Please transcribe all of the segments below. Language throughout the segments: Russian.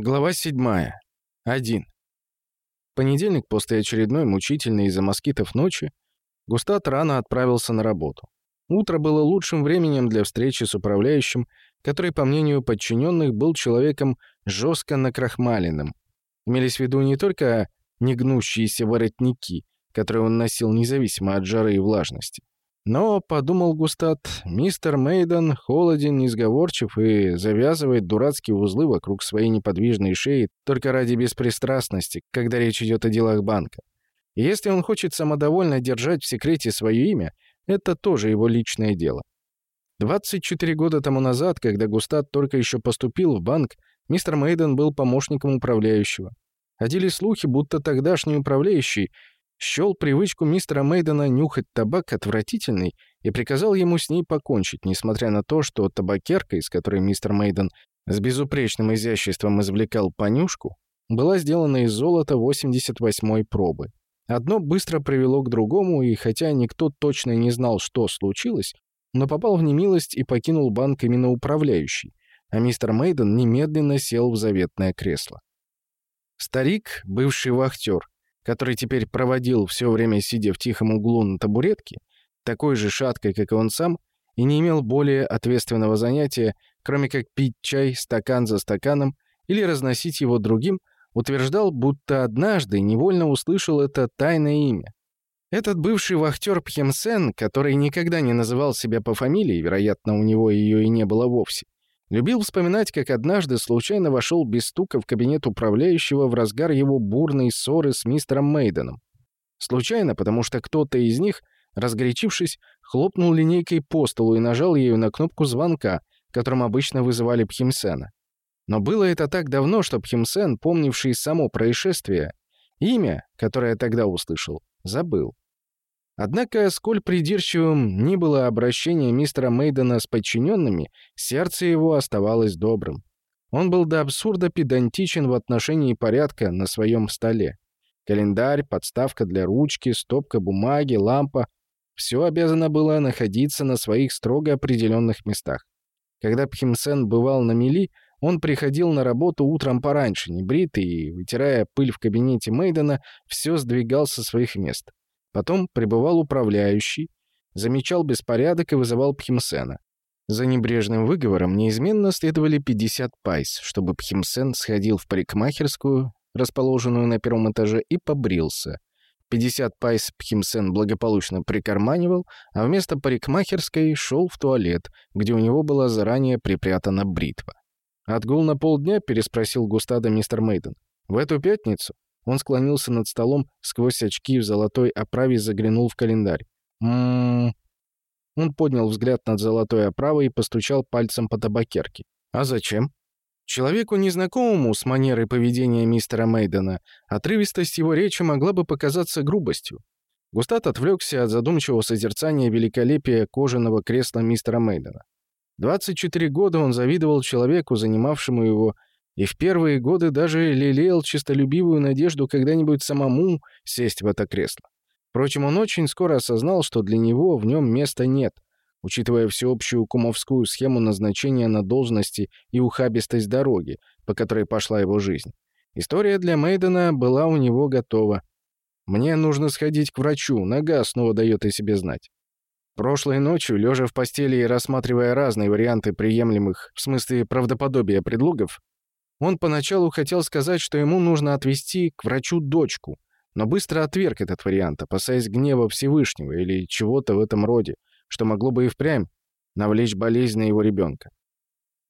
Глава 7. 1. понедельник, после очередной мучительной из-за москитов ночи, Густат рано отправился на работу. Утро было лучшим временем для встречи с управляющим, который, по мнению подчиненных, был человеком жестко накрахмаленным. Имелись в виду не только негнущиеся воротники, которые он носил независимо от жары и влажности, но, подумал Густат, мистер Мейден холоден, несговорчив и завязывает дурацкие узлы вокруг своей неподвижной шеи только ради беспристрастности, когда речь идет о делах банка. И если он хочет самодовольно держать в секрете свое имя, это тоже его личное дело. 24 года тому назад, когда Густат только еще поступил в банк, мистер Мейден был помощником управляющего. Ходили слухи, будто тогдашний управляющий счел привычку мистера Мейдена нюхать табак отвратительной и приказал ему с ней покончить, несмотря на то, что табакерка, из которой мистер Мейден с безупречным изяществом извлекал понюшку, была сделана из золота 88-й пробы. Одно быстро привело к другому, и хотя никто точно не знал, что случилось, но попал в немилость и покинул банк именно управляющий, а мистер Мейден немедленно сел в заветное кресло. Старик, бывший вахтер, который теперь проводил все время сидя в тихом углу на табуретке, такой же шаткой, как и он сам, и не имел более ответственного занятия, кроме как пить чай стакан за стаканом или разносить его другим, утверждал, будто однажды невольно услышал это тайное имя. Этот бывший вахтер Пхемсен, который никогда не называл себя по фамилии, вероятно, у него ее и не было вовсе, Любил вспоминать, как однажды случайно вошел без стука в кабинет управляющего в разгар его бурной ссоры с мистером Мейденом. Случайно, потому что кто-то из них, разгорячившись, хлопнул линейкой по столу и нажал ею на кнопку звонка, которым обычно вызывали Пхимсена. Но было это так давно, что Пхимсен, помнивший само происшествие, имя, которое тогда услышал, забыл. Однако, сколь придирчивым ни было обращение мистера Мейдена с подчиненными, сердце его оставалось добрым. Он был до абсурда педантичен в отношении порядка на своем столе. Календарь, подставка для ручки, стопка бумаги, лампа — все обязано было находиться на своих строго определенных местах. Когда Пхимсен бывал на мели, он приходил на работу утром пораньше, небритый, и, вытирая пыль в кабинете Мейдена, все сдвигал со своих мест. Потом прибывал управляющий, замечал беспорядок и вызывал Пхимсена. За небрежным выговором неизменно следовали 50 пайс, чтобы Пхимсен сходил в парикмахерскую, расположенную на первом этаже, и побрился. 50 пайс Пхимсен благополучно прикарманивал, а вместо парикмахерской шел в туалет, где у него была заранее припрятана бритва. «Отгул на полдня?» — переспросил Густада мистер Мейден. «В эту пятницу?» Он склонился над столом, сквозь очки в золотой оправе заглянул в календарь. «М-м-м...» Он поднял взгляд над золотой оправой и постучал пальцем по табакерке. «А зачем?» Человеку, незнакомому с манерой поведения мистера Мейдена, отрывистость его речи могла бы показаться грубостью. Густат отвлекся от задумчивого созерцания великолепия кожаного кресла мистера Мейдена. 24 года он завидовал человеку, занимавшему его и в первые годы даже лелеял чистолюбивую надежду когда-нибудь самому сесть в это кресло. Впрочем, он очень скоро осознал, что для него в нем места нет, учитывая всеобщую кумовскую схему назначения на должности и ухабистость дороги, по которой пошла его жизнь. История для Мейдена была у него готова. «Мне нужно сходить к врачу, нога снова дает о себе знать». Прошлой ночью, лежа в постели и рассматривая разные варианты приемлемых, в смысле правдоподобия предлогов, он поначалу хотел сказать, что ему нужно отвезти к врачу дочку, но быстро отверг этот вариант, опасаясь гнева Всевышнего или чего-то в этом роде, что могло бы и впрямь навлечь болезнь на его ребенка.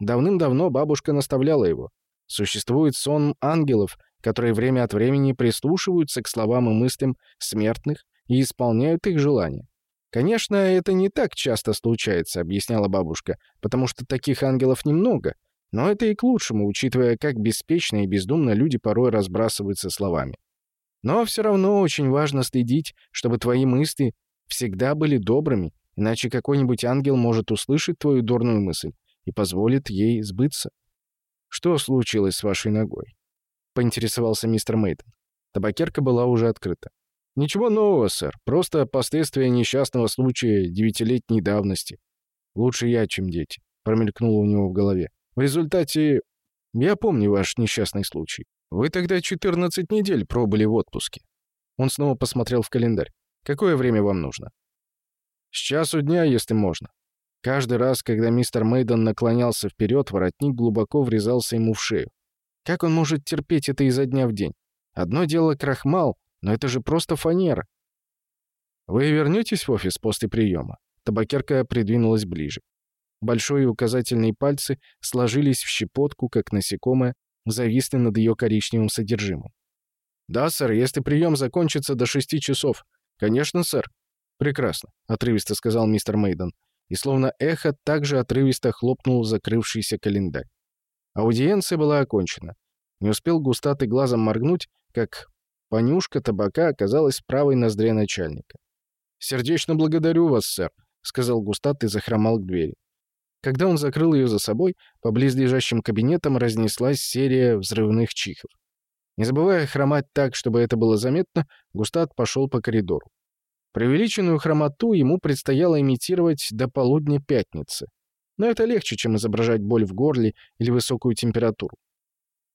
Давным-давно бабушка наставляла его. Существует сон ангелов, которые время от времени прислушиваются к словам и мыслям смертных и исполняют их желания. «Конечно, это не так часто случается», — объясняла бабушка, «потому что таких ангелов немного, но это и к лучшему, учитывая, как беспечно и бездумно люди порой разбрасываются словами. Но все равно очень важно следить, чтобы твои мысли всегда были добрыми, иначе какой-нибудь ангел может услышать твою дурную мысль и позволит ей сбыться. «Что случилось с вашей ногой?» — поинтересовался мистер Мейтон. Табакерка была уже открыта. «Ничего нового, сэр. Просто последствия несчастного случая девятилетней давности. Лучше я, чем дети», — промелькнуло у него в голове. В результате Я помню ваш несчастный случай. Вы тогда 14 недель пробыли в отпуске». Он снова посмотрел в календарь. «Какое время вам нужно?» «С часу дня, если можно». Каждый раз, когда мистер Мейден наклонялся вперед, воротник глубоко врезался ему в шею. Как он может терпеть это изо дня в день? Одно дело крахмал, но это же просто фанера. «Вы вернетесь в офис после приема?» Табакерка придвинулась ближе. Большой и указательные пальцы сложились в щепотку, как насекомое, зависли над ее коричневым содержимым. «Да, сэр, если прием закончится до шести часов». «Конечно, сэр». «Прекрасно», — отрывисто сказал мистер Мейден. И словно эхо также отрывисто хлопнул закрывшийся календарь. Аудиенция была окончена. Не успел густатый глазом моргнуть, как понюшка табака оказалась правой ноздре начальника. «Сердечно благодарю вас, сэр», — сказал Густат и захромал к двери. Когда он закрыл ее за собой, по близлежащим кабинетам разнеслась серия взрывных чихов. Не забывая хромать так, чтобы это было заметно, Густат пошел по коридору. Преувеличенную хромоту ему предстояло имитировать до полудня пятницы. Но это легче, чем изображать боль в горле или высокую температуру.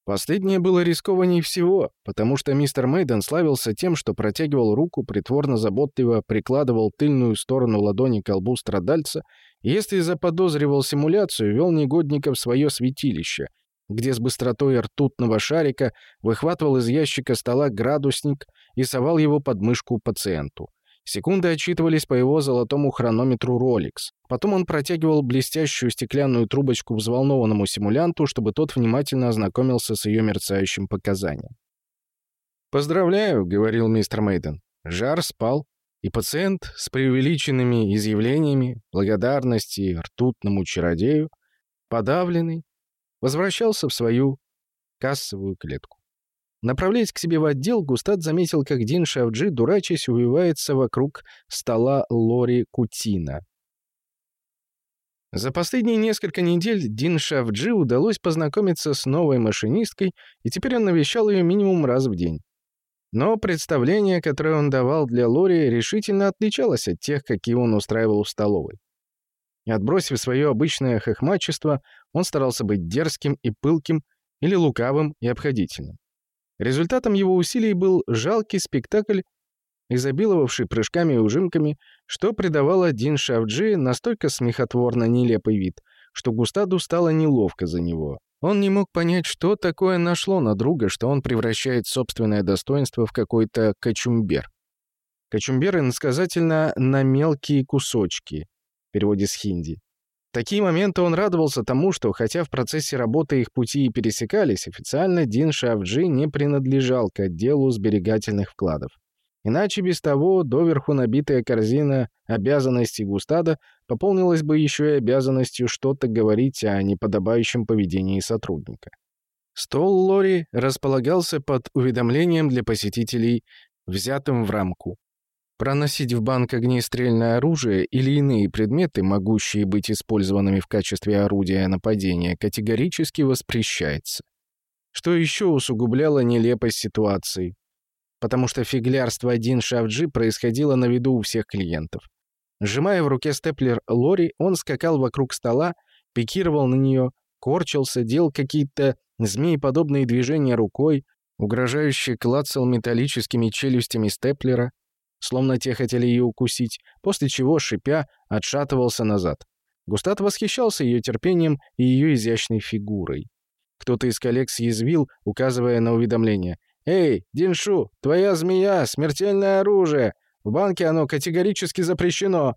Последнее было рискованнее всего, потому что мистер Мейден славился тем, что протягивал руку, притворно-заботливо прикладывал тыльную сторону ладони к колбу страдальца и, если заподозривал симуляцию, вел негодника в свое святилище, где с быстротой ртутного шарика выхватывал из ящика стола градусник и совал его под мышку пациенту. Секунды отчитывались по его золотому хронометру Rolex. Потом он протягивал блестящую стеклянную трубочку взволнованному симулянту, чтобы тот внимательно ознакомился с ее мерцающим показанием. «Поздравляю», — говорил мистер Мейден. Жар спал, и пациент с преувеличенными изъявлениями благодарности ртутному чародею, подавленный, возвращался в свою кассовую клетку. Направляясь к себе в отдел, Густат заметил, как Дин Шавджи, дурачась, увивается вокруг стола Лори Кутина. За последние несколько недель Дин Шавджи удалось познакомиться с новой машинисткой, и теперь он навещал ее минимум раз в день. Но представление, которое он давал для Лори, решительно отличалось от тех, какие он устраивал в столовой. Отбросив свое обычное хохмачество, он старался быть дерзким и пылким или лукавым и обходительным. Результатом его усилий был жалкий спектакль, изобиловавший прыжками и ужимками, что придавало Дин Шавджи настолько смехотворно нелепый вид, что Густаду стало неловко за него. Он не мог понять, что такое нашло на друга, что он превращает собственное достоинство в какой-то кочумбер. Кочумбер иносказательно «на мелкие кусочки» в переводе с хинди такие моменты он радовался тому, что, хотя в процессе работы их пути и пересекались, официально Дин Шавджи не принадлежал к отделу сберегательных вкладов. Иначе без того доверху набитая корзина обязанностей Густада пополнилась бы еще и обязанностью что-то говорить о неподобающем поведении сотрудника. Стол Лори располагался под уведомлением для посетителей, взятым в рамку. Проносить в банк огнестрельное оружие или иные предметы, могущие быть использованными в качестве орудия нападения, категорически воспрещается. Что еще усугубляло нелепость ситуации? Потому что фиглярство один Шавджи происходило на виду у всех клиентов. Сжимая в руке степлер Лори, он скакал вокруг стола, пикировал на нее, корчился, делал какие-то змееподобные движения рукой, угрожающе клацал металлическими челюстями степлера, словно те хотели ее укусить, после чего, шипя, отшатывался назад. Густат восхищался ее терпением и ее изящной фигурой. Кто-то из коллег съязвил, указывая на уведомление. «Эй, Диншу, твоя змея, смертельное оружие! В банке оно категорически запрещено!»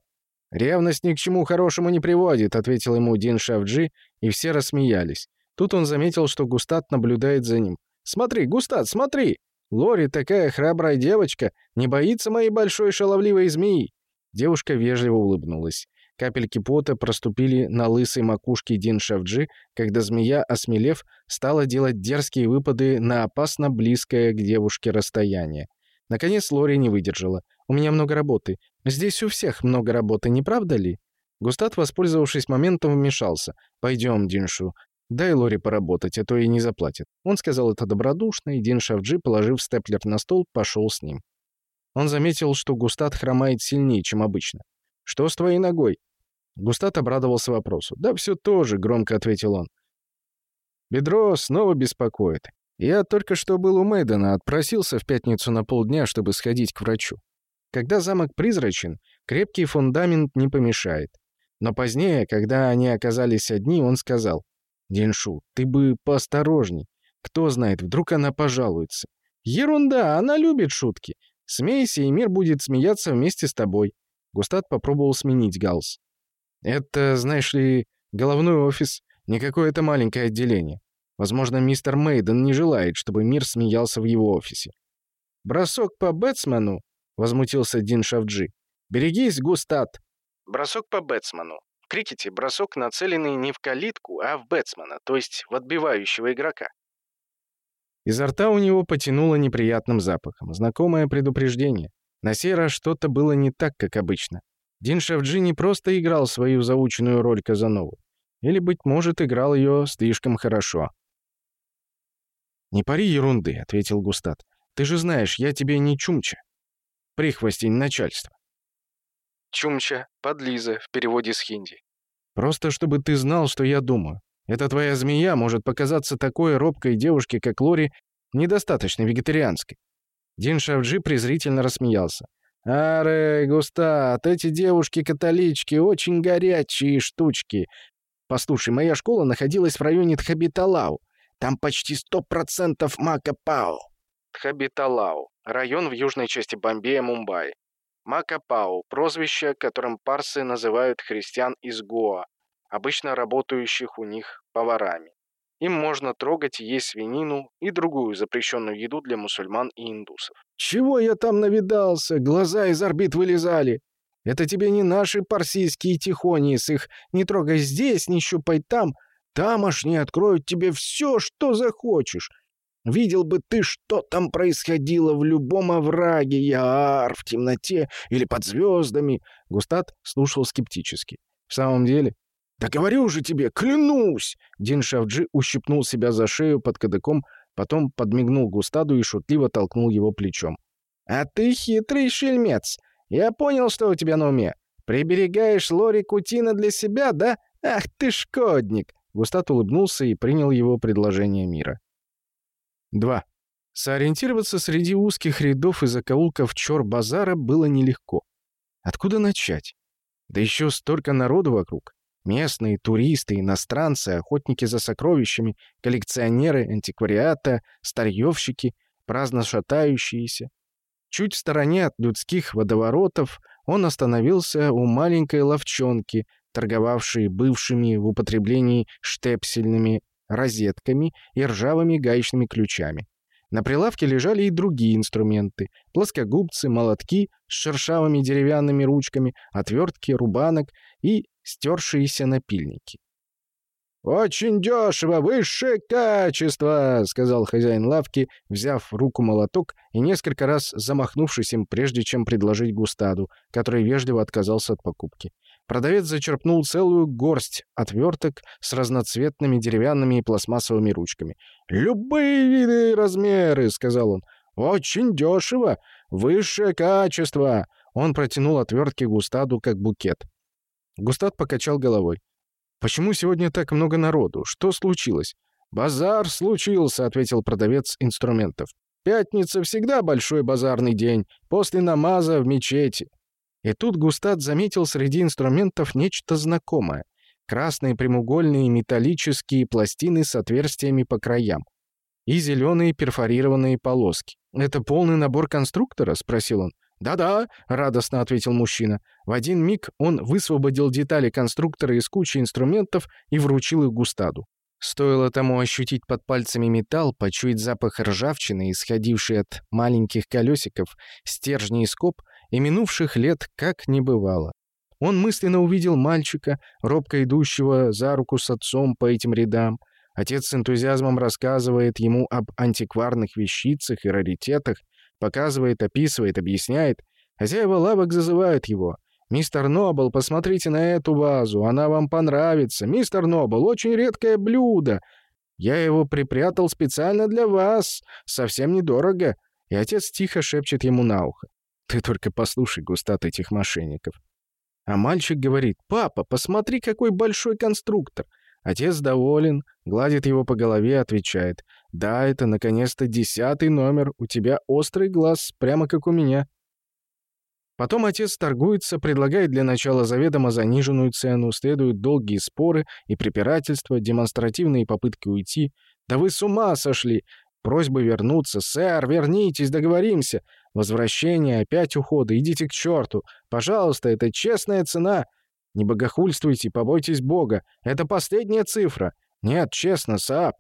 «Ревность ни к чему хорошему не приводит», — ответил ему Дин Шавджи, и все рассмеялись. Тут он заметил, что Густат наблюдает за ним. «Смотри, Густат, смотри!» Лори такая храбрая девочка, не боится моей большой шаловливой змеи». Девушка вежливо улыбнулась. Капельки пота проступили на лысой макушке Дин Шавджи, когда змея, осмелев, стала делать дерзкие выпады на опасно близкое к девушке расстояние. Наконец Лори не выдержала. «У меня много работы. Здесь у всех много работы, не правда ли?» Густат, воспользовавшись моментом, вмешался. «Пойдем, Диншу. «Дай Лори поработать, а то и не заплатит». Он сказал это добродушно, и Дин Шавджи, положив степлер на стол, пошел с ним. Он заметил, что Густат хромает сильнее, чем обычно. «Что с твоей ногой?» Густат обрадовался вопросу. «Да все то же», — громко ответил он. Бедро снова беспокоит. Я только что был у Мэйдена, отпросился в пятницу на полдня, чтобы сходить к врачу. Когда замок призрачен, крепкий фундамент не помешает. Но позднее, когда они оказались одни, он сказал, «Диншу, ты бы поосторожней. Кто знает, вдруг она пожалуется». «Ерунда, она любит шутки. Смейся, и мир будет смеяться вместе с тобой». Густат попробовал сменить галс. «Это, знаешь ли, головной офис, не какое-то маленькое отделение. Возможно, мистер Мейден не желает, чтобы мир смеялся в его офисе. «Бросок по бэтсмену?» — возмутился Дин Шавджи. «Берегись, Густат!» Бросок по бэтсмену. Крикете бросок, нацеленный не в калитку, а в бэтсмена, то есть в отбивающего игрока. Изо рта у него потянуло неприятным запахом. Знакомое предупреждение. На сей что-то было не так, как обычно. Дин Шавджи не просто играл свою заученную роль Казанову. Или, быть может, играл ее слишком хорошо. «Не пари ерунды», — ответил Густат. «Ты же знаешь, я тебе не чумча. Прихвостень начальства». «Чумча, подлиза» в переводе с хинди. «Просто чтобы ты знал, что я думаю. Эта твоя змея может показаться такой робкой девушке, как Лори, недостаточно вегетарианской». Дин Шавджи презрительно рассмеялся. «Аре, Густат, эти девушки-католички очень горячие штучки. Послушай, моя школа находилась в районе Тхабиталау. Там почти сто процентов Макапао. Тхабиталау. Район в южной части Бомбея, Мумбаи. Макапао – прозвище, которым парсы называют христиан из Гоа, обычно работающих у них поварами. Им можно трогать и есть свинину и другую запрещенную еду для мусульман и индусов. «Чего я там навидался? Глаза из орбит вылезали!» Это тебе не наши парсийские тихони с их «не трогай здесь, не щупай там», Тамошние откроют тебе все, что захочешь. Видел бы ты, что там происходило в любом овраге, Яар, в темноте или под звездами. Густат слушал скептически. В самом деле? Да говорю же тебе, клянусь! Дин Шавджи ущипнул себя за шею под кадыком, потом подмигнул Густаду и шутливо толкнул его плечом. «А ты хитрый шельмец. Я понял, что у тебя на уме. Приберегаешь Лори Кутина для себя, да? Ах ты шкодник! Густат улыбнулся и принял его предложение мира. 2. Сориентироваться среди узких рядов и закоулков Чор-базара было нелегко. Откуда начать? Да еще столько народу вокруг. Местные, туристы, иностранцы, охотники за сокровищами, коллекционеры антиквариата, старьевщики, праздно шатающиеся. Чуть в стороне от людских водоворотов он остановился у маленькой ловчонки, торговавшие бывшими в употреблении штепсельными розетками и ржавыми гаечными ключами. На прилавке лежали и другие инструменты – плоскогубцы, молотки с шершавыми деревянными ручками, отвертки, рубанок и стершиеся напильники. «Очень дешево, высшее качество!» — сказал хозяин лавки, взяв в руку молоток и несколько раз замахнувшись им, прежде чем предложить Густаду, который вежливо отказался от покупки. Продавец зачерпнул целую горсть отверток с разноцветными деревянными и пластмассовыми ручками. «Любые виды и размеры», — сказал он. «Очень дешево. Высшее качество». Он протянул отвертки Густаду как букет. Густад покачал головой. «Почему сегодня так много народу? Что случилось?» «Базар случился», — ответил продавец инструментов. «Пятница всегда большой базарный день, после намаза в мечети. И тут Густат заметил среди инструментов нечто знакомое. Красные прямоугольные металлические пластины с отверстиями по краям. И зеленые перфорированные полоски. «Это полный набор конструктора?» — спросил он. «Да-да», — радостно ответил мужчина. В один миг он высвободил детали конструктора из кучи инструментов и вручил их Густаду. Стоило тому ощутить под пальцами металл, почуять запах ржавчины, исходивший от маленьких колесиков, стержней и скоб, и минувших лет как не бывало. Он мысленно увидел мальчика, робко идущего за руку с отцом по этим рядам. Отец с энтузиазмом рассказывает ему об антикварных вещицах и раритетах, показывает, описывает, объясняет. Хозяева лавок зазывают его. «Мистер Нобл, посмотрите на эту вазу, она вам понравится. Мистер Нобл, очень редкое блюдо. Я его припрятал специально для вас, совсем недорого». И отец тихо шепчет ему на ухо. Ты только послушай густат этих мошенников. А мальчик говорит, «Папа, посмотри, какой большой конструктор. Отец доволен, гладит его по голове, отвечает. «Да, это, наконец-то, десятый номер. У тебя острый глаз, прямо как у меня». Потом отец торгуется, предлагает для начала заведомо заниженную цену, следуют долгие споры и препирательства, демонстративные попытки уйти. «Да вы с ума сошли! Просьбы вернуться. «Сэр, вернитесь, договоримся!» Возвращение, опять уходы. Идите к черту. Пожалуйста, это честная цена. Не богохульствуйте, побойтесь Бога. Это последняя цифра. Нет, честно, Саап.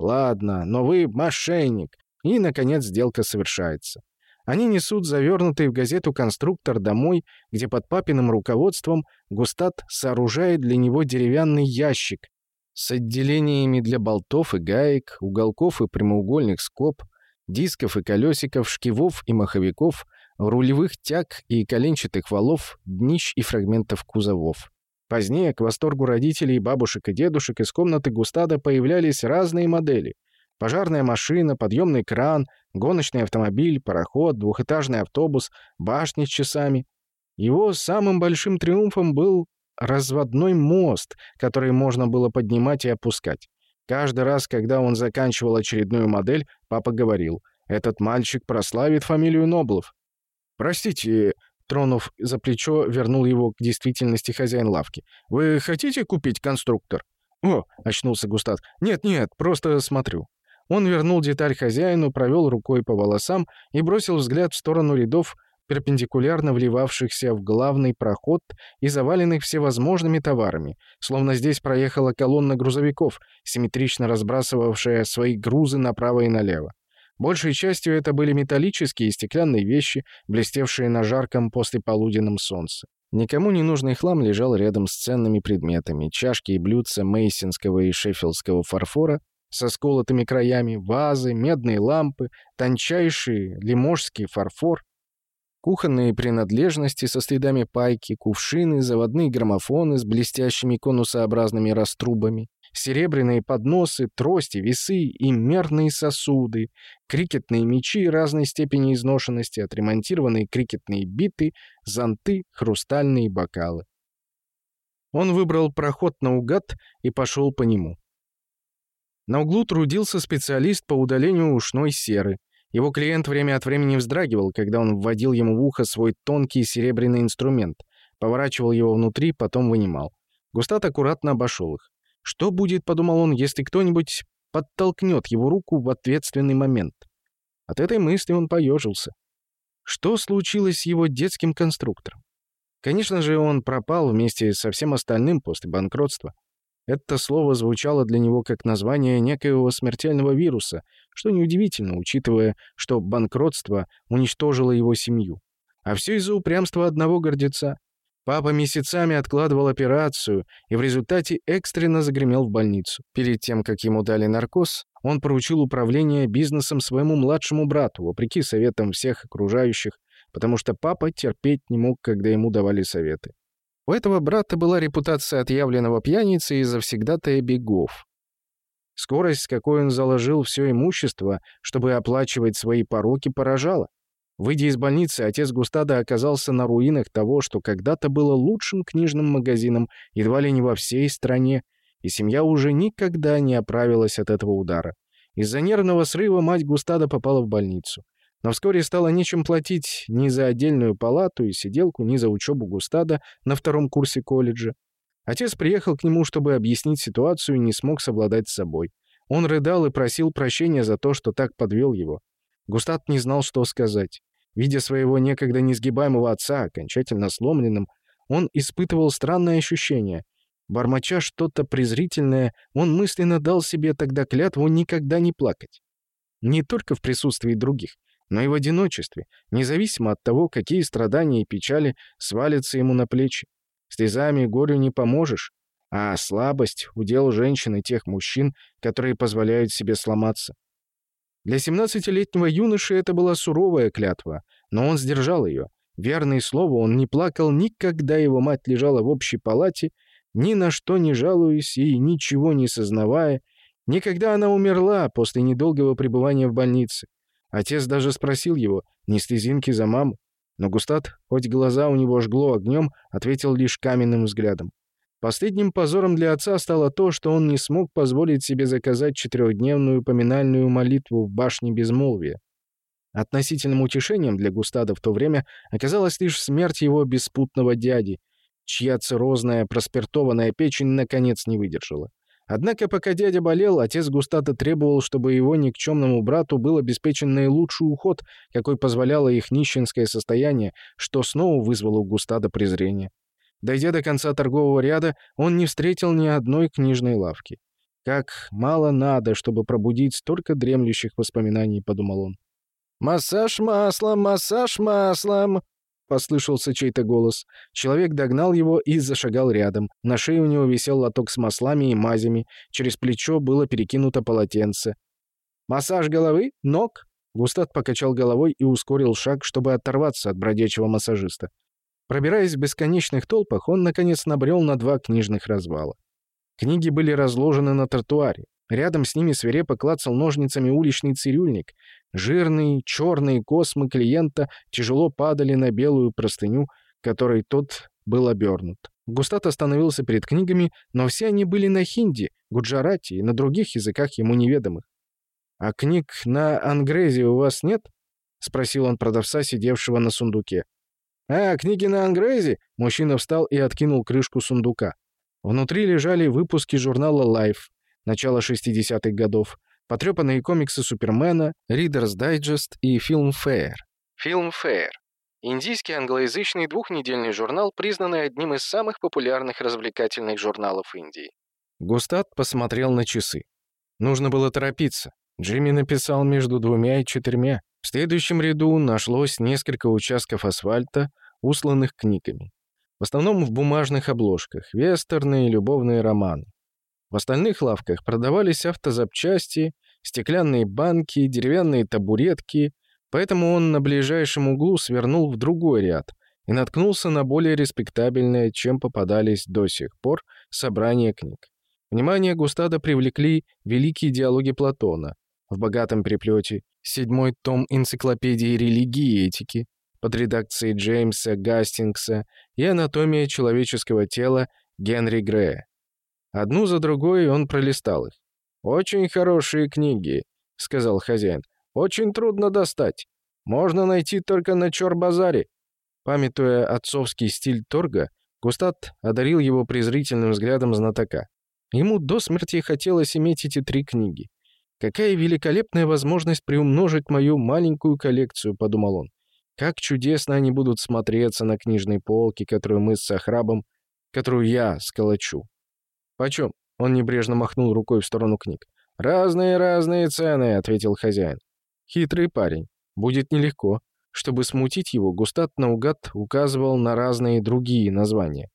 Ладно, но вы мошенник. И, наконец, сделка совершается. Они несут завернутый в газету конструктор домой, где под папиным руководством Густат сооружает для него деревянный ящик с отделениями для болтов и гаек, уголков и прямоугольных скоб, дисков и колесиков, шкивов и маховиков, рулевых тяг и коленчатых валов, днищ и фрагментов кузовов. Позднее, к восторгу родителей, бабушек и дедушек, из комнаты Густада появлялись разные модели. Пожарная машина, подъемный кран, гоночный автомобиль, пароход, двухэтажный автобус, башни с часами. Его самым большим триумфом был разводной мост, который можно было поднимать и опускать. Каждый раз, когда он заканчивал очередную модель, папа говорил, «Этот мальчик прославит фамилию Ноблов». «Простите», тронув за плечо, вернул его к действительности хозяин лавки. «Вы хотите купить конструктор?» «О!» — очнулся Густав. «Нет-нет, просто смотрю». Он вернул деталь хозяину, провел рукой по волосам и бросил взгляд в сторону рядов перпендикулярно вливавшихся в главный проход и заваленных всевозможными товарами, словно здесь проехала колонна грузовиков, симметрично разбрасывавшая свои грузы направо и налево. Большей частью это были металлические и стеклянные вещи, блестевшие на жарком послеполуденном солнце. Никому не нужный хлам лежал рядом с ценными предметами. Чашки и блюдца мейсинского и шеффилдского фарфора со сколотыми краями, вазы, медные лампы, тончайший лиможский фарфор, Кухонные принадлежности со следами пайки, кувшины, заводные граммофоны с блестящими конусообразными раструбами, серебряные подносы, трости, весы и мерные сосуды, крикетные мячи разной степени изношенности, отремонтированные крикетные биты, зонты, хрустальные бокалы. Он выбрал проход наугад и пошел по нему. На углу трудился специалист по удалению ушной серы. Его клиент время от времени вздрагивал, когда он вводил ему в ухо свой тонкий серебряный инструмент, поворачивал его внутри, потом вынимал. Густат аккуратно обошел их. Что будет, подумал он, если кто-нибудь подтолкнет его руку в ответственный момент? От этой мысли он поежился. Что случилось с его детским конструктором? Конечно же, он пропал вместе со всем остальным после банкротства. Это слово звучало для него как название некоего смертельного вируса, что неудивительно, учитывая, что банкротство уничтожило его семью. А все из-за упрямства одного гордеца. Папа месяцами откладывал операцию и в результате экстренно загремел в больницу. Перед тем, как ему дали наркоз, он поручил управление бизнесом своему младшему брату, вопреки советам всех окружающих, потому что папа терпеть не мог, когда ему давали советы. У этого брата была репутация отъявленного пьяницы и завсегдатая бегов. Скорость, с какой он заложил все имущество, чтобы оплачивать свои пороки, поражала. Выйдя из больницы, отец Густада оказался на руинах того, что когда-то было лучшим книжным магазином едва ли не во всей стране, и семья уже никогда не оправилась от этого удара. Из-за нервного срыва мать Густада попала в больницу. Но вскоре стало нечем платить ни за отдельную палату и сиделку, ни за учебу Густада на втором курсе колледжа. Отец приехал к нему, чтобы объяснить ситуацию, и не смог совладать с собой. Он рыдал и просил прощения за то, что так подвел его. Густат не знал, что сказать. Видя своего некогда несгибаемого отца окончательно сломленным, он испытывал странное ощущение. Бормоча что-то презрительное, он мысленно дал себе тогда клятву никогда не плакать. Не только в присутствии других, но и в одиночестве, независимо от того, какие страдания и печали свалятся ему на плечи. Слезами и горю не поможешь, а слабость — удел женщин и тех мужчин, которые позволяют себе сломаться. Для 17-летнего юноши это была суровая клятва, но он сдержал ее. Верное слово, он не плакал никогда его мать лежала в общей палате, ни на что не жалуясь и ничего не сознавая, никогда она умерла после недолгого пребывания в больнице. Отец даже спросил его, не слезинки за маму. Но Густат, хоть глаза у него жгло огнем, ответил лишь каменным взглядом. Последним позором для отца стало то, что он не смог позволить себе заказать четырехдневную поминальную молитву в башне Безмолвия. Относительным утешением для Густада в то время оказалась лишь смерть его беспутного дяди, чья циррозная проспиртованная печень наконец не выдержала. Однако, пока дядя болел, отец Густата требовал, чтобы его никчемному брату был обеспечен наилучший уход, какой позволяло их нищенское состояние, что снова вызвало у Густада презрение. Дойдя до конца торгового ряда, он не встретил ни одной книжной лавки. «Как мало надо, чтобы пробудить столько дремлющих воспоминаний», — подумал он. «Массаж маслом, массаж маслом!» — послышался чей-то голос. Человек догнал его и зашагал рядом. На шее у него висел лоток с маслами и мазями. Через плечо было перекинуто полотенце. «Массаж головы? Ног?» Густат покачал головой и ускорил шаг, чтобы оторваться от бродячего массажиста. Пробираясь в бесконечных толпах, он, наконец, набрел на два книжных развала. Книги были разложены на тротуаре. Рядом с ними свирепо клацал ножницами уличный цирюльник. Жирные, черные космы клиента тяжело падали на белую простыню, которой тот был обернут. Густат остановился перед книгами, но все они были на хинди, гуджарати и на других языках ему неведомых. «А книг на ангрезе у вас нет?» — спросил он продавца, сидевшего на сундуке. «А, книги на ангрезе?» — мужчина встал и откинул крышку сундука. Внутри лежали выпуски журнала Life, начала 60-х годов, потрепанные комиксы Супермена, Reader's Digest и Film Fair. Film Fair – индийский англоязычный двухнедельный журнал, признанный одним из самых популярных развлекательных журналов Индии. Густат посмотрел на часы. Нужно было торопиться. Джимми написал между двумя и четырьмя. В следующем ряду нашлось несколько участков асфальта, усланных книгами. В основном в бумажных обложках, вестерны и любовные романы. В остальных лавках продавались автозапчасти, стеклянные банки, деревянные табуретки, поэтому он на ближайшем углу свернул в другой ряд и наткнулся на более респектабельное, чем попадались до сих пор, собрание книг. Внимание Густада привлекли великие диалоги Платона в богатом переплете, седьмой том энциклопедии религии и этики под редакцией Джеймса Гастингса и анатомия человеческого тела Генри Грея. Одну за другой он пролистал их. «Очень хорошие книги», — сказал хозяин. «Очень трудно достать. Можно найти только на Чор-базаре». Памятуя отцовский стиль торга, Густат одарил его презрительным взглядом знатока. Ему до смерти хотелось иметь эти три книги. «Какая великолепная возможность приумножить мою маленькую коллекцию», — подумал он. «Как чудесно они будут смотреться на книжной полке, которую мы с Сахрабом, которую я сколочу». «Почем?» — он небрежно махнул рукой в сторону книг. «Разные-разные цены», — ответил хозяин. «Хитрый парень. Будет нелегко». Чтобы смутить его, Густат наугад указывал на разные другие названия.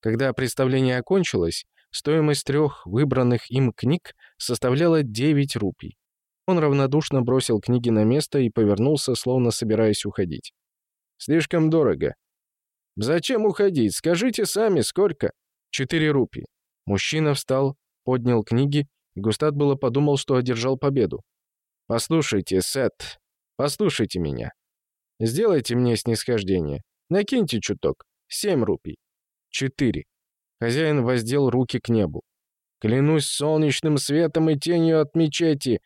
Когда представление окончилось, стоимость трех выбранных им книг составляла 9 рупий. Он равнодушно бросил книги на место и повернулся, словно собираясь уходить. «Слишком дорого». «Зачем уходить? Скажите сами, сколько?» «Четыре рупии». Мужчина встал, поднял книги, и Густат было подумал, что одержал победу. «Послушайте, Сет, послушайте меня. Сделайте мне снисхождение. Накиньте чуток. Семь рупий. Четыре». Хозяин воздел руки к небу. «Клянусь солнечным светом и тенью от мечети.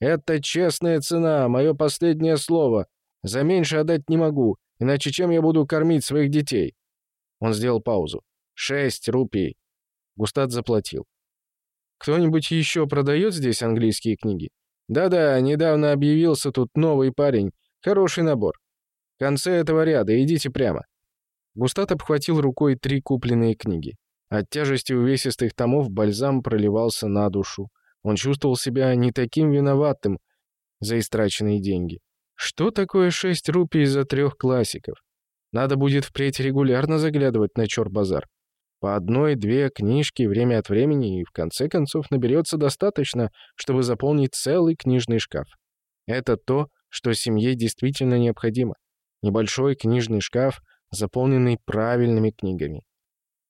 Это честная цена, мое последнее слово. За меньше отдать не могу, иначе чем я буду кормить своих детей?» Он сделал паузу. «Шесть рупий. Густат заплатил. «Кто-нибудь еще продает здесь английские книги?» «Да-да, недавно объявился тут новый парень. Хороший набор. В конце этого ряда, идите прямо». Густат обхватил рукой три купленные книги. От тяжести увесистых томов бальзам проливался на душу. Он чувствовал себя не таким виноватым за истраченные деньги. Что такое шесть рупий за трех классиков? Надо будет впредь регулярно заглядывать на Чор-базар. По одной-две книжки время от времени, и в конце концов наберется достаточно, чтобы заполнить целый книжный шкаф. Это то, что семье действительно необходимо. Небольшой книжный шкаф, заполненный правильными книгами.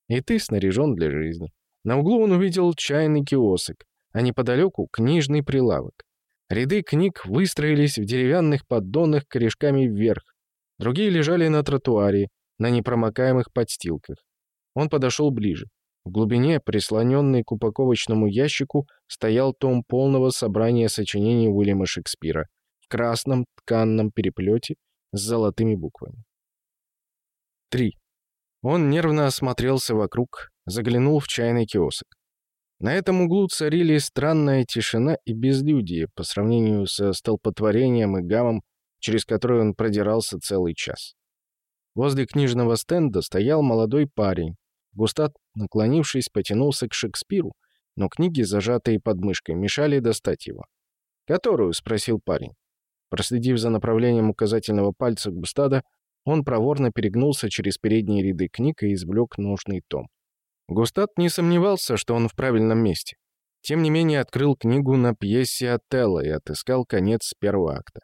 И ты снаряжен для жизни. На углу он увидел чайный киосок, а неподалеку — книжный прилавок. Ряды книг выстроились в деревянных поддонах корешками вверх. Другие лежали на тротуаре, на непромокаемых подстилках. Он подошел ближе. В глубине, прислоненный к упаковочному ящику, стоял том полного собрания сочинений Уильяма Шекспира в красном тканном переплете с золотыми буквами. 3. Он нервно осмотрелся вокруг, заглянул в чайный киосок. На этом углу царили странная тишина и безлюдие по сравнению со столпотворением и гамом, через который он продирался целый час. Возле книжного стенда стоял молодой парень. Густат, наклонившись, потянулся к Шекспиру, но книги, зажатые под мышкой, мешали достать его. «Которую?» — спросил парень. Проследив за направлением указательного пальца Густада, он проворно перегнулся через передние ряды книг и извлек нужный том. Густат не сомневался, что он в правильном месте. Тем не менее, открыл книгу на пьесе Отелло и отыскал конец первого акта.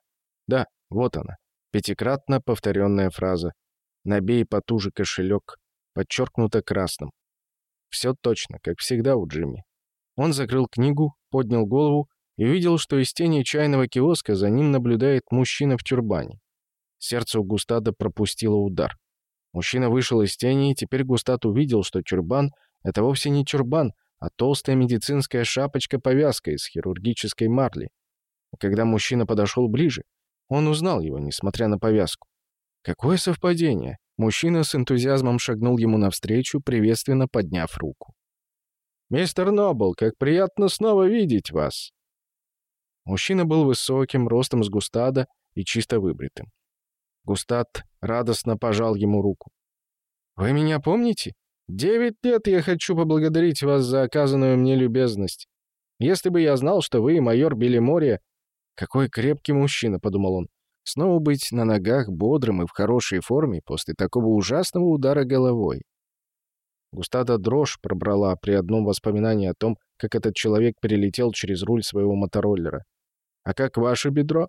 Да, вот она, пятикратно повторенная фраза Набей потуже кошелек, подчеркнуто красным. Все точно, как всегда у Джимми. Он закрыл книгу, поднял голову и увидел, что из тени чайного киоска за ним наблюдает мужчина в тюрбане. Сердце у Густада пропустило удар. Мужчина вышел из тени, и теперь Густат увидел, что тюрбан — это вовсе не тюрбан, а толстая медицинская шапочка-повязка из хирургической марли. И когда мужчина подошел ближе, он узнал его, несмотря на повязку. Какое совпадение! Мужчина с энтузиазмом шагнул ему навстречу, приветственно подняв руку. «Мистер Нобл, как приятно снова видеть вас!» Мужчина был высоким, ростом с Густада и чисто выбритым. Густад радостно пожал ему руку. «Вы меня помните? Девять лет я хочу поблагодарить вас за оказанную мне любезность. Если бы я знал, что вы майор Белимория...» «Какой крепкий мужчина», — подумал он. Снова быть на ногах бодрым и в хорошей форме после такого ужасного удара головой. Густата дрожь пробрала при одном воспоминании о том, как этот человек перелетел через руль своего мотороллера. «А как ваше бедро?»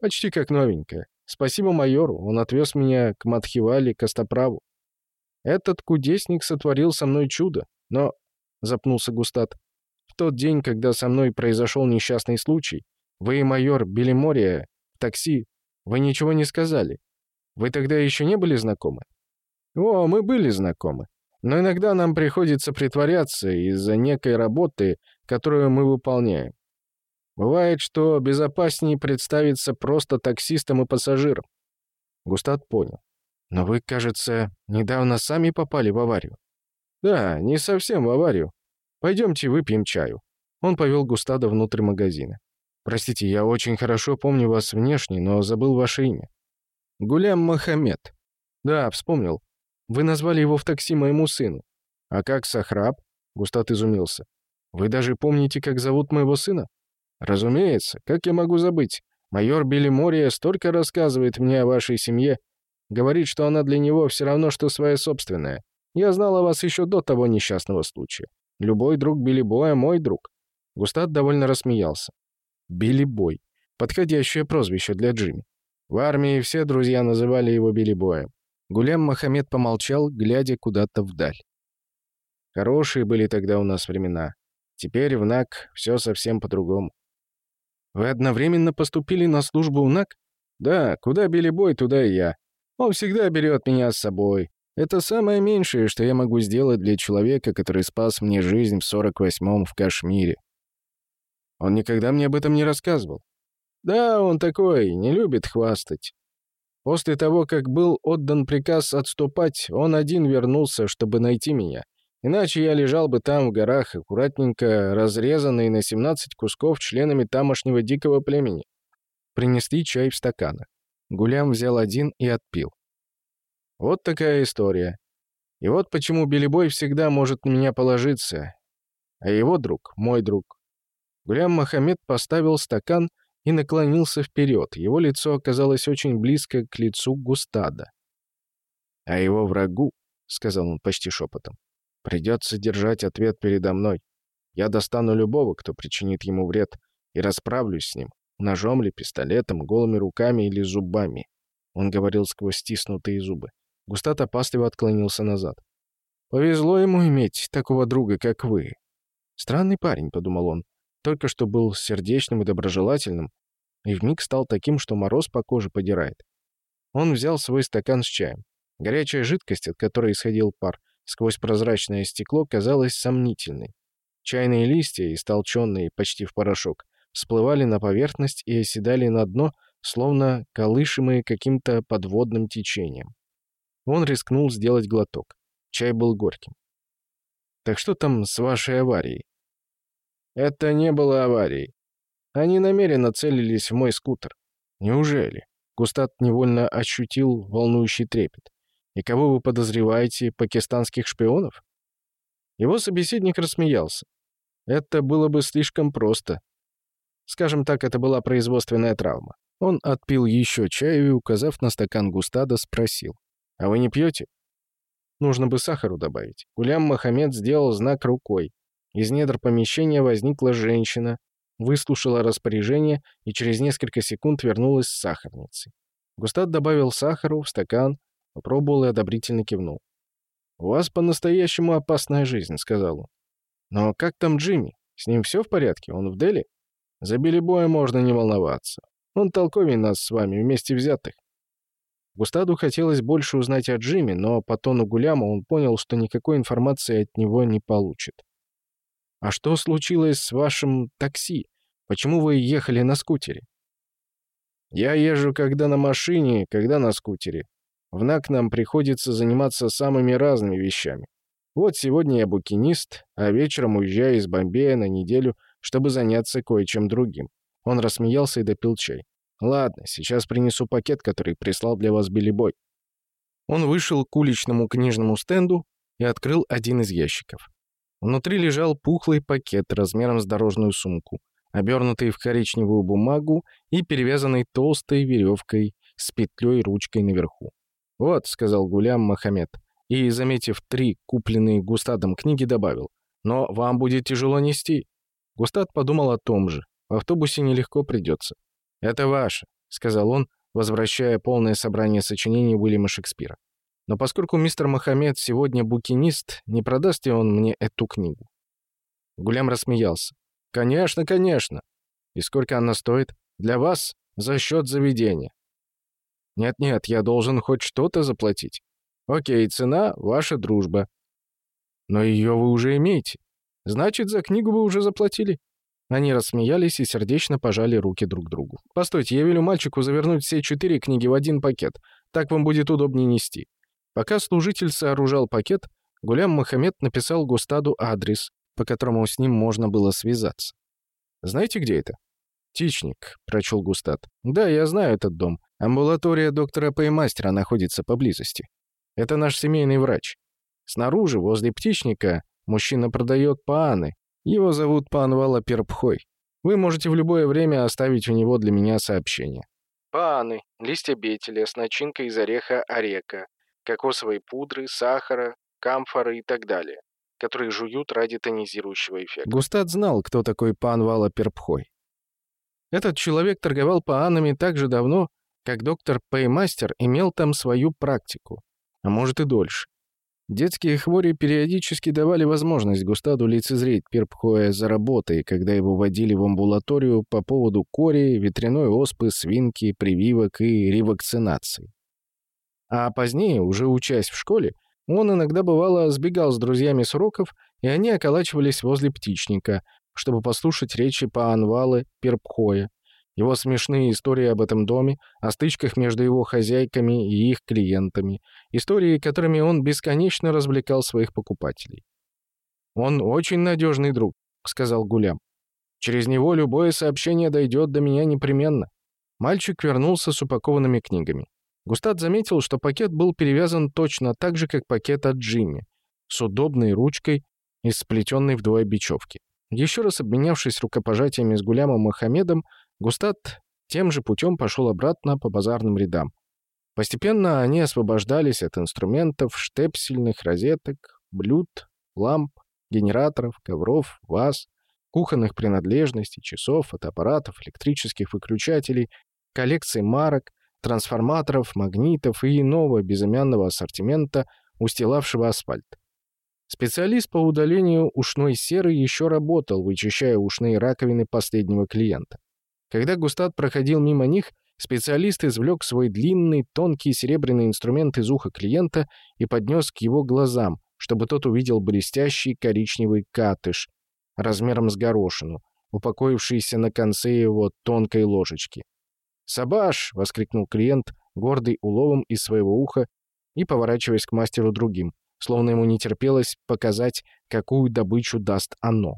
«Почти как новенькое. Спасибо майору, он отвез меня к Матхивали, Костоправу. Этот кудесник сотворил со мной чудо, но...» — запнулся Густат. «В тот день, когда со мной произошел несчастный случай, вы, майор Белимория, такси. Вы ничего не сказали. Вы тогда еще не были знакомы? О, мы были знакомы. Но иногда нам приходится притворяться из-за некой работы, которую мы выполняем. Бывает, что безопаснее представиться просто таксистом и пассажиром. Густат понял. Но вы, кажется, недавно сами попали в аварию. Да, не совсем в аварию. Пойдемте выпьем чаю. Он повел Густада внутрь магазина. Простите, я очень хорошо помню вас внешне, но забыл ваше имя. Гулям Мохаммед. Да, вспомнил. Вы назвали его в такси моему сыну. А как Сахраб? Густат изумился. Вы даже помните, как зовут моего сына? Разумеется, как я могу забыть? Майор Белимория столько рассказывает мне о вашей семье. Говорит, что она для него все равно, что своя собственная. Я знал о вас еще до того несчастного случая. Любой друг Билли Боя мой друг. Густат довольно рассмеялся. Билли Бой. Подходящее прозвище для Джимми. В армии все друзья называли его Билли Боем. Гулям Мохаммед помолчал, глядя куда-то вдаль. Хорошие были тогда у нас времена. Теперь в НАК все совсем по-другому. Вы одновременно поступили на службу в НАК? Да, куда Билли Бой, туда и я. Он всегда берет меня с собой. Это самое меньшее, что я могу сделать для человека, который спас мне жизнь в 48-м в Кашмире. Он никогда мне об этом не рассказывал. Да, он такой, не любит хвастать. После того, как был отдан приказ отступать, он один вернулся, чтобы найти меня. Иначе я лежал бы там, в горах, аккуратненько разрезанный на 17 кусков членами тамошнего дикого племени. Принесли чай в стаканах. Гулям взял один и отпил. Вот такая история. И вот почему Белебой всегда может на меня положиться. А его друг — мой друг. Гулям Мохаммед поставил стакан и наклонился вперед. Его лицо оказалось очень близко к лицу Густада. «А его врагу», — сказал он почти шепотом, — «придется держать ответ передо мной. Я достану любого, кто причинит ему вред, и расправлюсь с ним, ножом ли, пистолетом, голыми руками или зубами». Он говорил сквозь стиснутые зубы. Густат опасливо отклонился назад. «Повезло ему иметь такого друга, как вы». «Странный парень», — подумал он. Только что был сердечным и доброжелательным, и вмиг стал таким, что мороз по коже подирает. Он взял свой стакан с чаем. Горячая жидкость, от которой исходил пар, сквозь прозрачное стекло казалась сомнительной. Чайные листья, истолченные почти в порошок, всплывали на поверхность и оседали на дно, словно колышемые каким-то подводным течением. Он рискнул сделать глоток. Чай был горьким. «Так что там с вашей аварией?» «Это не было аварией. Они намеренно целились в мой скутер. Неужели?» Густат невольно ощутил волнующий трепет. «И кого вы подозреваете, пакистанских шпионов?» Его собеседник рассмеялся. «Это было бы слишком просто. Скажем так, это была производственная травма. Он отпил еще чаю и, указав на стакан Густада, спросил. «А вы не пьете?» «Нужно бы сахару добавить». Гулям Махамед сделал знак рукой. Из недр помещения возникла женщина, выслушала распоряжение и через несколько секунд вернулась с сахарницей. Густат добавил сахару в стакан, попробовал и одобрительно кивнул. «У вас по-настоящему опасная жизнь», — сказал он. «Но как там Джимми? С ним все в порядке? Он в Дели?» За Белебоя можно не волноваться. Он толковей нас с вами, вместе взятых. Густаду хотелось больше узнать о Джиме, но по тону Гуляма он понял, что никакой информации от него не получит. «А что случилось с вашим такси? Почему вы ехали на скутере?» «Я езжу когда на машине, когда на скутере. В НАК нам приходится заниматься самыми разными вещами. Вот сегодня я букинист, а вечером уезжаю из Бомбея на неделю – чтобы заняться кое-чем другим. Он рассмеялся и допил чай. «Ладно, сейчас принесу пакет, который прислал для вас Билли Бой». Он вышел к уличному книжному стенду и открыл один из ящиков. Внутри лежал пухлый пакет размером с дорожную сумку, обернутый в коричневую бумагу и перевязанный толстой веревкой с петлей ручкой наверху. «Вот», — сказал Гулям Махамед, и, заметив три купленные Густадом книги, добавил, «но вам будет тяжело нести». Густат подумал о том же. В автобусе нелегко придется. «Это ваше», — сказал он, возвращая полное собрание сочинений Уильяма Шекспира. «Но поскольку мистер Мохаммед сегодня букинист, не продаст ли он мне эту книгу?» Гулям рассмеялся. «Конечно, конечно. И сколько она стоит? Для вас за счет заведения». «Нет-нет, я должен хоть что-то заплатить». «Окей, цена — ваша дружба». «Но ее вы уже имеете». Значит, за книгу вы уже заплатили?» Они рассмеялись и сердечно пожали руки друг другу. «Постойте, я велю мальчику завернуть все четыре книги в один пакет. Так вам будет удобнее нести». Пока служитель сооружал пакет, Гулям Мухаммед написал Густаду адрес, по которому с ним можно было связаться. «Знаете, где это?» «Тичник», — прочел Густад. «Да, я знаю этот дом. Амбулатория доктора Пеймастера находится поблизости. Это наш семейный врач. Снаружи, возле птичника, Мужчина продает пааны. Его зовут Пан Вала Перпхой. Вы можете в любое время оставить у него для меня сообщение. Пааны – листья бетеля с начинкой из ореха орека, кокосовой пудры, сахара, камфоры и так далее, которые жуют ради тонизирующего эффекта. Густат знал, кто такой Пан Вала Перпхой. Этот человек торговал паанами так же давно, как доктор Пеймастер имел там свою практику, а может и дольше. Детские хвори периодически давали возможность Густаду лицезреть Перпхоя за работой, когда его водили в амбулаторию по поводу кори, ветряной оспы, свинки, прививок и ревакцинации. А позднее, уже учась в школе, он иногда бывало сбегал с друзьями с уроков, и они околачивались возле птичника, чтобы послушать речи по Анвалы Перпхоя, его смешные истории об этом доме, о стычках между его хозяйками и их клиентами, истории, которыми он бесконечно развлекал своих покупателей. «Он очень надежный друг», — сказал Гулям. «Через него любое сообщение дойдет до меня непременно». Мальчик вернулся с упакованными книгами. Густат заметил, что пакет был перевязан точно так же, как пакет от Джимми, с удобной ручкой из сплетенной вдвое бечевки. Еще раз обменявшись рукопожатиями с Гулямом Мохаммедом, Густат тем же путем пошел обратно по базарным рядам. Постепенно они освобождались от инструментов, штепсельных розеток, блюд, ламп, генераторов, ковров, ваз, кухонных принадлежностей, часов, фотоаппаратов, электрических выключателей, коллекций марок, трансформаторов, магнитов и иного безымянного ассортимента, устилавшего асфальт. Специалист по удалению ушной серы еще работал, вычищая ушные раковины последнего клиента. Когда Густат проходил мимо них, специалист извлек свой длинный, тонкий серебряный инструмент из уха клиента и поднес к его глазам, чтобы тот увидел блестящий коричневый катыш размером с горошину, упокоившийся на конце его тонкой ложечки. «Сабаш!» — воскликнул клиент, гордый уловом из своего уха и поворачиваясь к мастеру другим, словно ему не терпелось показать, какую добычу даст оно.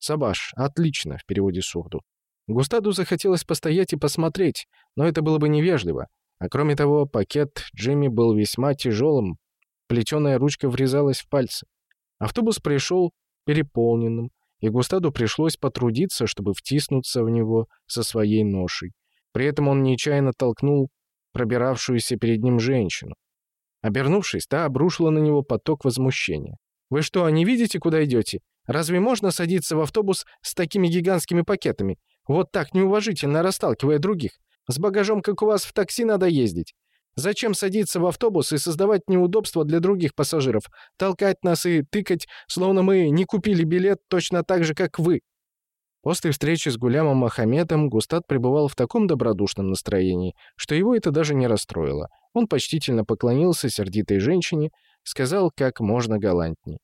«Сабаш, отлично!» — в переводе с урду. Густаду захотелось постоять и посмотреть, но это было бы невежливо. А кроме того, пакет Джимми был весьма тяжелым, плетеная ручка врезалась в пальцы. Автобус пришел переполненным, и Густаду пришлось потрудиться, чтобы втиснуться в него со своей ношей. При этом он нечаянно толкнул пробиравшуюся перед ним женщину. Обернувшись, та обрушила на него поток возмущения. «Вы что, не видите, куда идете? Разве можно садиться в автобус с такими гигантскими пакетами? Вот так неуважительно расталкивая других. С багажом, как у вас в такси, надо ездить. Зачем садиться в автобус и создавать неудобства для других пассажиров, толкать нас и тыкать, словно мы не купили билет точно так же, как вы?» После встречи с Гулямом Махаметом Густат пребывал в таком добродушном настроении, что его это даже не расстроило. Он почтительно поклонился сердитой женщине, сказал как можно галантней.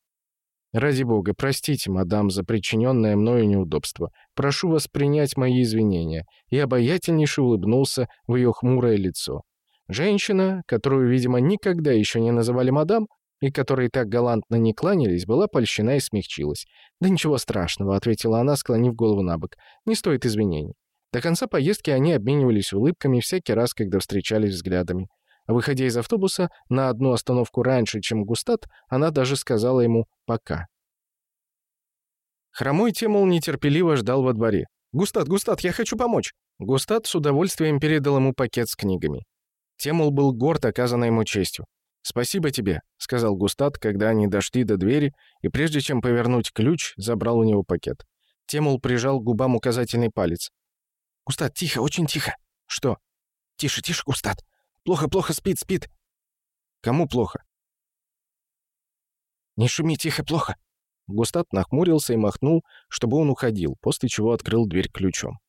«Ради бога, простите, мадам, за причиненное мною неудобство. Прошу вас принять мои извинения». И обаятельнейше улыбнулся в ее хмурое лицо. Женщина, которую, видимо, никогда еще не называли мадам, и которой так галантно не кланялись, была польщена и смягчилась. «Да ничего страшного», — ответила она, склонив голову на бок. «Не стоит извинений». До конца поездки они обменивались улыбками всякий раз, когда встречались взглядами. Выходя из автобуса на одну остановку раньше, чем Густат, она даже сказала ему «пока». Хромой Темул нетерпеливо ждал во дворе. «Густат, Густат, я хочу помочь!» Густат с удовольствием передал ему пакет с книгами. Темул был горд оказанной ему честью. «Спасибо тебе», — сказал Густат, когда они дошли до двери, и прежде чем повернуть ключ, забрал у него пакет. Темул прижал к губам указательный палец. «Густат, тихо, очень тихо!» «Что?» «Тише, тише, Густат! Плохо, плохо, спит, спит!» «Кому плохо?» «Не шуми, тихо, плохо!» Густат нахмурился и махнул, чтобы он уходил, после чего открыл дверь ключом.